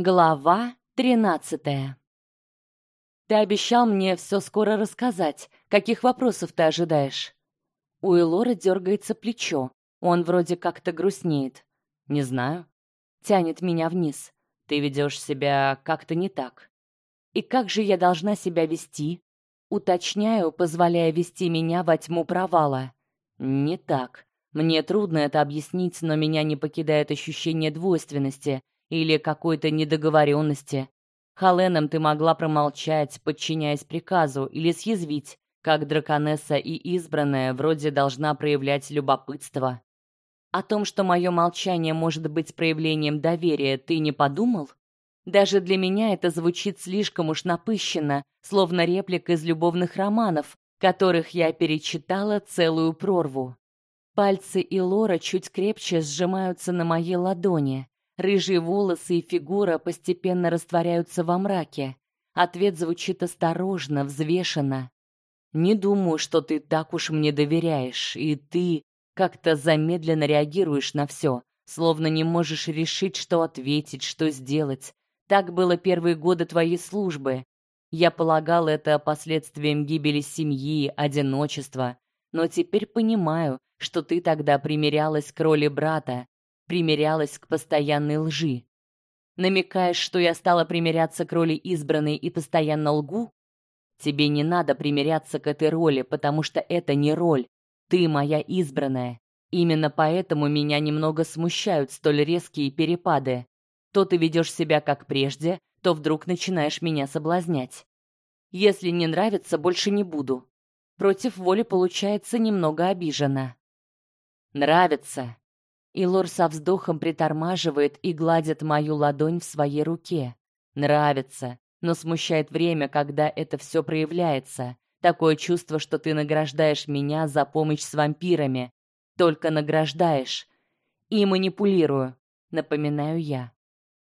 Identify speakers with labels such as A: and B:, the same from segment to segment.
A: Глава тринадцатая. Ты обещал мне все скоро рассказать. Каких вопросов ты ожидаешь? У Элора дергается плечо. Он вроде как-то грустнеет. Не знаю. Тянет меня вниз. Ты ведешь себя как-то не так. И как же я должна себя вести? Уточняю, позволяя вести меня во тьму провала. Не так. Мне трудно это объяснить, но меня не покидает ощущение двойственности или какой-то недоговоренности. Халеном ты могла промолчать, подчиняясь приказу, или съязвить, как драконесса и избранная вроде должна проявлять любопытство. О том, что мое молчание может быть проявлением доверия, ты не подумал? Даже для меня это звучит слишком уж напыщенно, словно реплика из любовных романов, которых я перечитала целую прорву. Пальцы Илора чуть крепче сжимаются на моей ладони. Рыжие волосы и фигура постепенно растворяются во мраке. Ответ звучит осторожно, взвешенно. Не думаю, что ты так уж мне доверяешь, и ты как-то замедленно реагируешь на все, словно не можешь решить, что ответить, что сделать. Так было первые годы твоей службы. Я полагал это последствием гибели семьи, одиночества, но теперь понимаю, что ты тогда примирялась к роли брата, примирялась к постоянной лжи. Намекаешь, что я стала примиряться к роли избранной и постоянно лгу? Тебе не надо примиряться к этой роли, потому что это не роль. Ты моя избранная. Именно поэтому меня немного смущают столь резкие перепады. То ты ведешь себя как прежде, то вдруг начинаешь меня соблазнять. Если не нравится, больше не буду. Против воли получается немного обижена. Нравится, и Лор со вздохом притормаживает и гладит мою ладонь в своей руке. Нравится, но смущает время, когда это все проявляется. Такое чувство, что ты награждаешь меня за помощь с вампирами. Только награждаешь. И манипулирую, напоминаю я.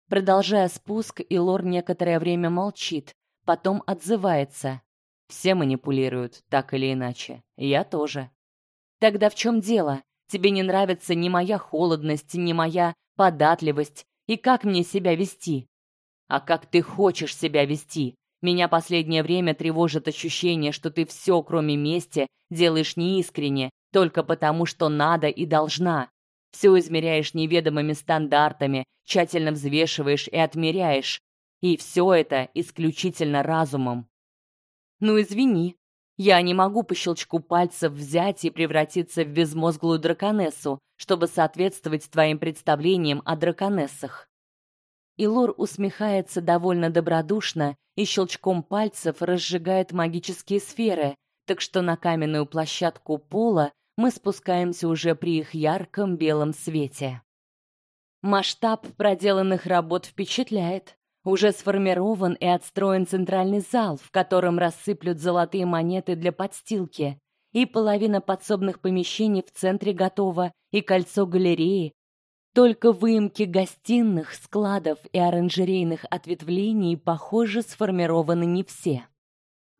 A: Продолжая спуск, Илор некоторое время молчит, потом отзывается. Все манипулируют, так или иначе. Я тоже. Тогда в чем дело? Тебе не нравится ни моя холодность, ни моя податливость, и как мне себя вести? А как ты хочешь себя вести? Меня последнее время тревожит ощущение, что ты все, кроме мести, делаешь неискренне, только потому, что надо и должна. Все измеряешь неведомыми стандартами, тщательно взвешиваешь и отмеряешь. И все это исключительно разумом. Ну извини, я не могу по щелчку пальцев взять и превратиться в безмозглую драконессу, чтобы соответствовать твоим представлениям о драконессах. Илор усмехается довольно добродушно и щелчком пальцев разжигает магические сферы, так что на каменную площадку пола мы спускаемся уже при их ярком белом свете. Масштаб проделанных работ впечатляет. Уже сформирован и отстроен центральный зал, в котором рассыплют золотые монеты для подстилки, и половина подсобных помещений в центре готова, и кольцо галереи. Только выемки гостиных, складов и оранжерейных ответвлений, похоже, сформированы не все.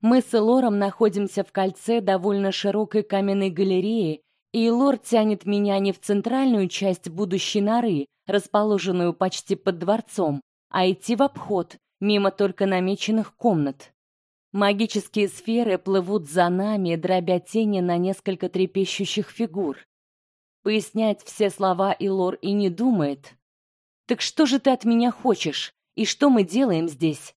A: Мы с Лором находимся в кольце довольно широкой каменной галереи, и Лор тянет меня не в центральную часть будущей норы, расположенную почти под дворцом, а идти в обход, мимо только намеченных комнат. Магические сферы плывут за нами, дробя тени на несколько трепещущих фигур. Пояснять все слова Илор и не думает. Так что же ты от меня хочешь? И что мы делаем здесь?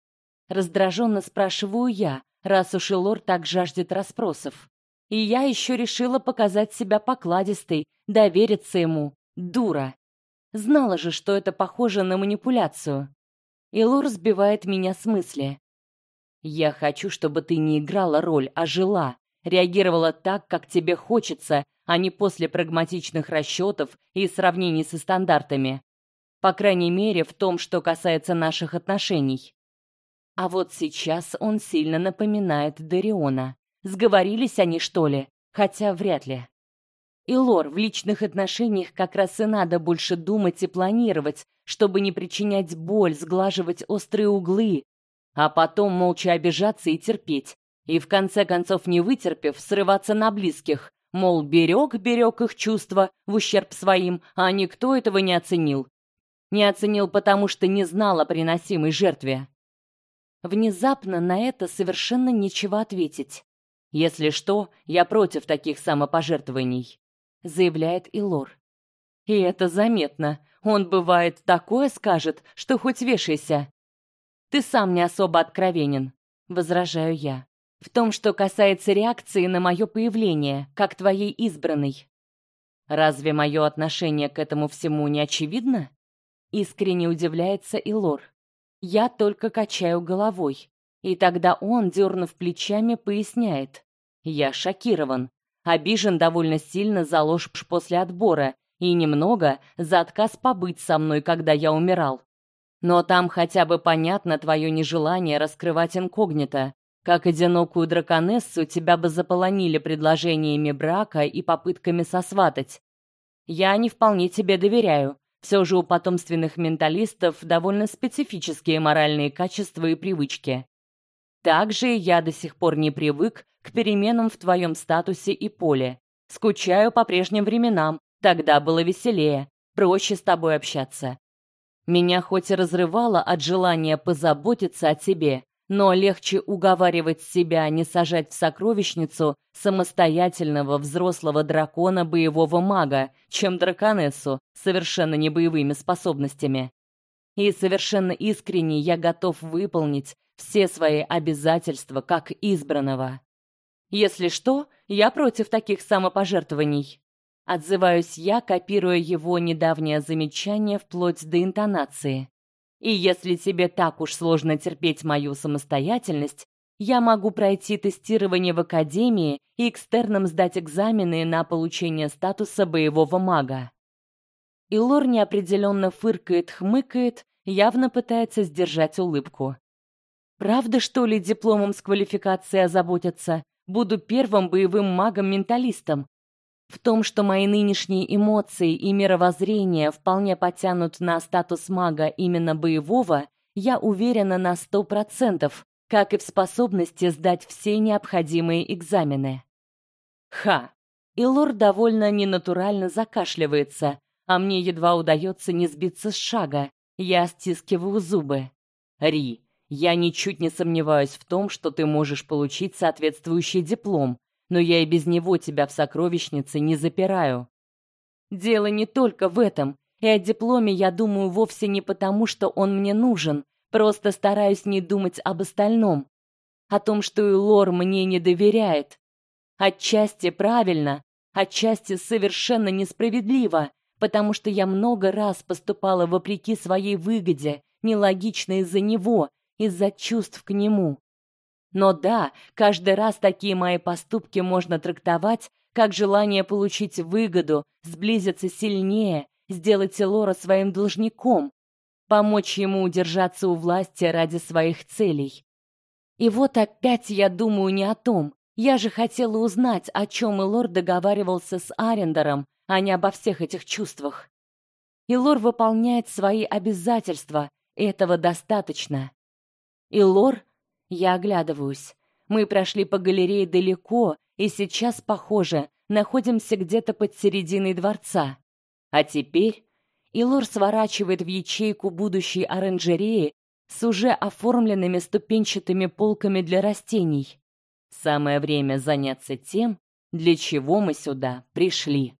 A: Раздраженно спрашиваю я, раз уж Илор так жаждет расспросов. И я еще решила показать себя покладистой, довериться ему. Дура. Знала же, что это похоже на манипуляцию. Илор сбивает меня с мысли. Я хочу, чтобы ты не играла роль, а жила, реагировала так, как тебе хочется, а не после прагматичных расчетов и сравнений со стандартами. По крайней мере, в том, что касается наших отношений. А вот сейчас он сильно напоминает Дариона. Сговорились они, что ли? Хотя вряд ли. И Лор, в личных отношениях как раз и надо больше думать и планировать, чтобы не причинять боль, сглаживать острые углы, а потом молча обижаться и терпеть. И в конце концов, не вытерпев, срываться на близких, мол, берег, берег их чувства в ущерб своим, а никто этого не оценил. Не оценил, потому что не знал о приносимой жертве. Внезапно на это совершенно нечего ответить. Если что, я против таких самопожертвований, заявляет Илор. И это заметно. Он бывает такое скажет, что хоть вешайся. Ты сам не особо откровенен, возражаю я. В том, что касается реакции на мое появление, как твоей избранной. Разве мое отношение к этому всему не очевидно? Искренне удивляется Илор. Я только качаю головой, и тогда он, дернув плечами, поясняет: "Я шокирован, обижен довольно сильно за ложь после отбора и немного за отказ побыть со мной, когда я умирал. Но там хотя бы понятно твое нежелание раскрывать инкогнито, как одинокую драконессу тебя бы заполонили предложениями брака и попытками сосватать. Я не вполне тебе доверяю. Все же у потомственных менталистов довольно специфические моральные качества и привычки. Также я до сих пор не привык к переменам в твоем статусе и поле. Скучаю по прежним временам, тогда было веселее, проще с тобой общаться. Меня хоть и разрывало от желания позаботиться о тебе, но легче уговаривать себя не сажать в сокровищницу самостоятельного взрослого дракона боевого мага, чем драконессу совершенно не боевыми способностями. И совершенно искренне я готов выполнить все свои обязательства как избранного. Если что, я против таких самопожертвований. Отзываюсь я, копируя его недавнее замечание вплоть до интонации. И если тебе так уж сложно терпеть мою самостоятельность, я могу пройти тестирование в академии и экстерном сдать экзамены на получение статуса боевого мага. Илор неопределенно фыркает, хмыкает, явно пытается сдержать улыбку. Правда, что ли, дипломом с квалификацией озаботятся? Буду первым боевым магом-менталистом, в том, что мои нынешние эмоции и мировоззрение вполне потянут на статус мага именно боевого, я уверена на сто процентов, как и в способности сдать все необходимые экзамены. Ха! И лорд довольно ненатурально закашливается, а мне едва удается не сбиться с шага. Я стискиваю зубы. Ри, я ничуть не сомневаюсь в том, что ты можешь получить соответствующий диплом, но я и без него тебя в сокровищнице не запираю. Дело не только в этом, и о дипломе я думаю вовсе не потому, что он мне нужен, просто стараюсь не думать об остальном, о том, что и Лор мне не доверяет. Отчасти правильно, отчасти совершенно несправедливо, потому что я много раз поступала вопреки своей выгоде, нелогично из-за него, из-за чувств к нему. Но да, каждый раз такие мои поступки можно трактовать как желание получить выгоду, сблизиться сильнее, сделать Лора своим должником, помочь ему удержаться у власти ради своих целей. И вот опять я думаю не о том. Я же хотела узнать, о чем Илор договаривался с Арендером, а не обо всех этих чувствах. Илор выполняет свои обязательства, этого достаточно. Илор я оглядываюсь. Мы прошли по галерее далеко и сейчас, похоже, находимся где-то под серединой дворца. А теперь Илор сворачивает в ячейку будущей оранжереи с уже оформленными ступенчатыми полками для растений. Самое время заняться тем, для чего мы сюда пришли.